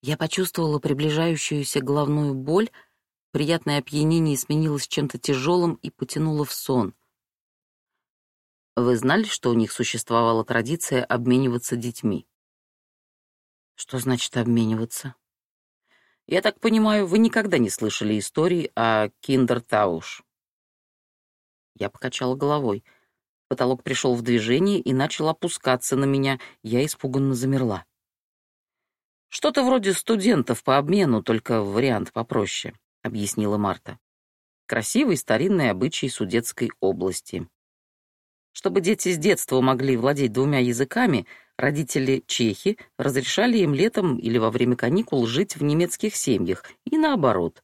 Я почувствовала приближающуюся головную боль, приятное опьянение сменилось чем-то тяжелым и потянуло в сон. Вы знали, что у них существовала традиция обмениваться детьми? Что значит обмениваться? Я так понимаю, вы никогда не слышали истории о Киндертауш. Я покачала головой. Потолок пришел в движение и начал опускаться на меня. Я испуганно замерла. «Что-то вроде студентов по обмену, только вариант попроще», — объяснила Марта. «Красивый старинный обычай Судетской области. Чтобы дети с детства могли владеть двумя языками, родители чехи разрешали им летом или во время каникул жить в немецких семьях, и наоборот.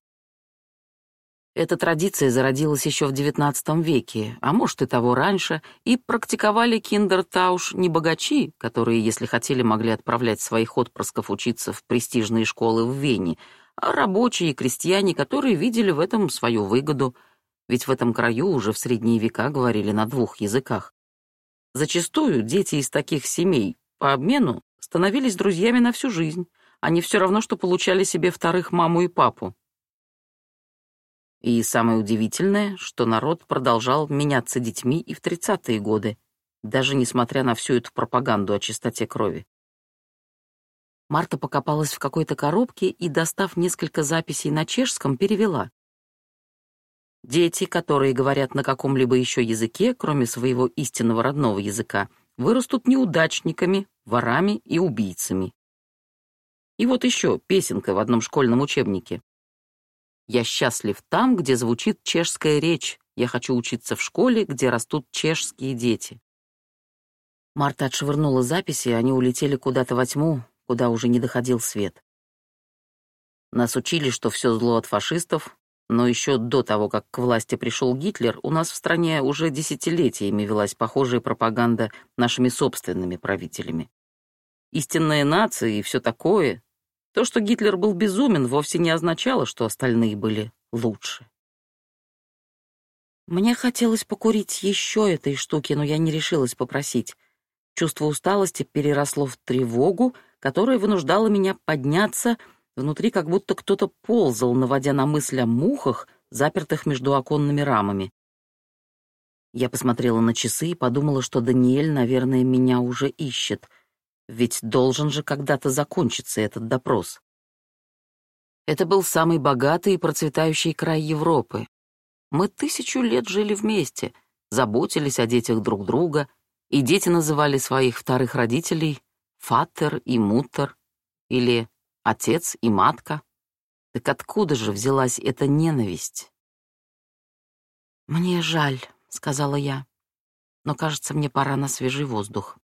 Эта традиция зародилась еще в XIX веке, а может и того раньше, и практиковали киндертауш не богачи, которые, если хотели, могли отправлять своих отпрысков учиться в престижные школы в Вене, а рабочие и крестьяне, которые видели в этом свою выгоду, ведь в этом краю уже в средние века говорили на двух языках. Зачастую дети из таких семей по обмену становились друзьями на всю жизнь, они все равно, что получали себе вторых маму и папу. И самое удивительное, что народ продолжал меняться детьми и в 30-е годы, даже несмотря на всю эту пропаганду о чистоте крови. Марта покопалась в какой-то коробке и, достав несколько записей на чешском, перевела. Дети, которые говорят на каком-либо еще языке, кроме своего истинного родного языка, вырастут неудачниками, ворами и убийцами. И вот еще песенка в одном школьном учебнике. Я счастлив там, где звучит чешская речь. Я хочу учиться в школе, где растут чешские дети. Марта отшвырнула записи, они улетели куда-то во тьму, куда уже не доходил свет. Нас учили, что все зло от фашистов, но еще до того, как к власти пришел Гитлер, у нас в стране уже десятилетиями велась похожая пропаганда нашими собственными правителями. Истинная нация и все такое, то, что Гитлер был безумен, вовсе не означало, что остальные были лучше. Мне хотелось покурить еще этой штуки, но я не решилась попросить. Чувство усталости переросло в тревогу, которая вынуждала меня подняться, внутри как будто кто-то ползал, наводя на мысль о мухах, запертых между оконными рамами. Я посмотрела на часы и подумала, что Даниэль, наверное, меня уже ищет — ведь должен же когда-то закончиться этот допрос. Это был самый богатый и процветающий край Европы. Мы тысячу лет жили вместе, заботились о детях друг друга, и дети называли своих вторых родителей «фатер» и «мутер» или «отец» и «матка». Так откуда же взялась эта ненависть? «Мне жаль», — сказала я, — «но, кажется, мне пора на свежий воздух».